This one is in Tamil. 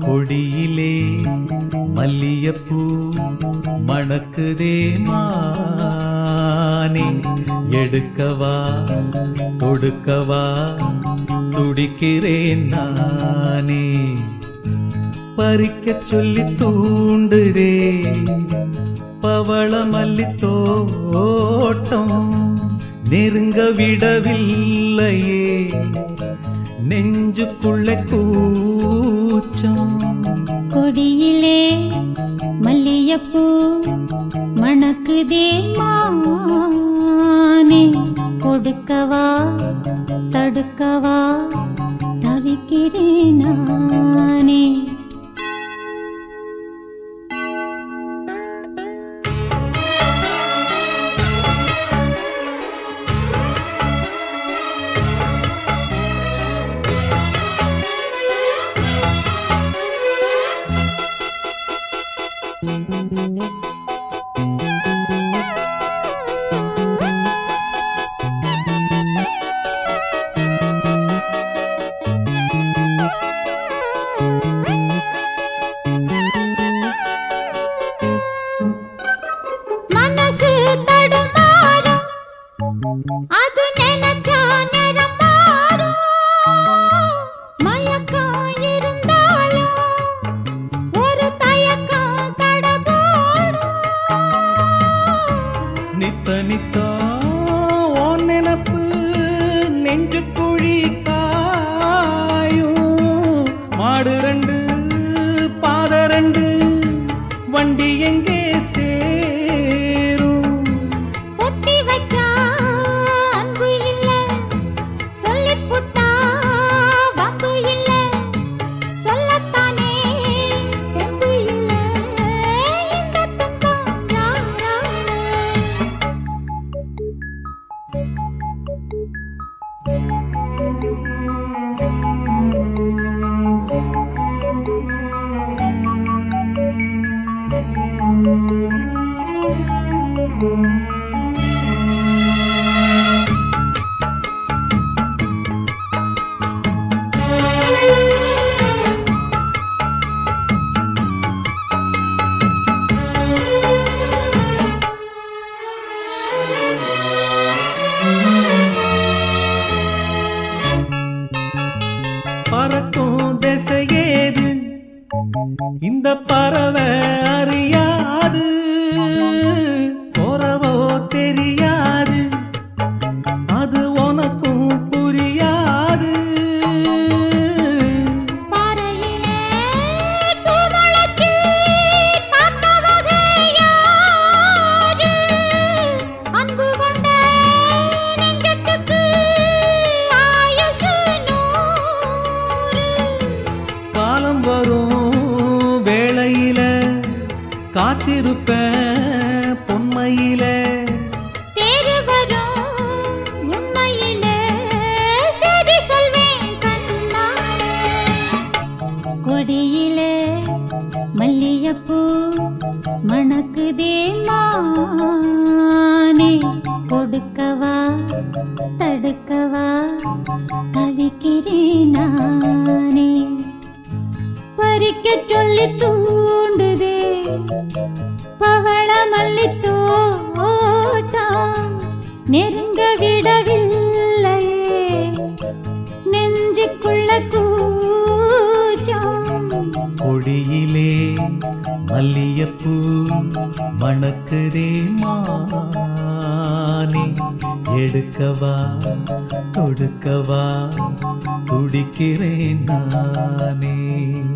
கொடியிலே மல்லியப்பூ மணக்குதே மானே. எடுக்கவா கொடுக்கவா துடிக்கிறேன் நானே. பறிக்க சொல்லி தூண்டுரே பவள மல்லி தோட்டம் நெருங்க விடவில்லையே. நெஞ்சுக்குள்ள கூ கூச்சம் கொடியிலே மல்லியப்பூ மணக்குதே மானே. கொடுக்கவா தடுக்கவா தவிக்கிறேன் மனசு தடுமாறும். அது நினைச்சா நேரம் மாறும் மயக்கம் இருந்தாலும் ஒரு தயக்கம் தடபோடும் நித்த நித்தா நினப்பு நெஞ்சு குழி காயும். மாடு ரெண்டு பாத ரெண்டு வண்டி எங்கே பறக்கும் திசையேது இந்த பறவை அறியாது. வரும் வேளையில காத்திருப்ப பொன்மையில. கொடியிலே மல்லியப்பூ மணக்குதே மானே கொடுக்கவா பூ மணக்குதே மானே. எடுக்கவா தொடுக்கவா துடிக்கிறேன் நானே.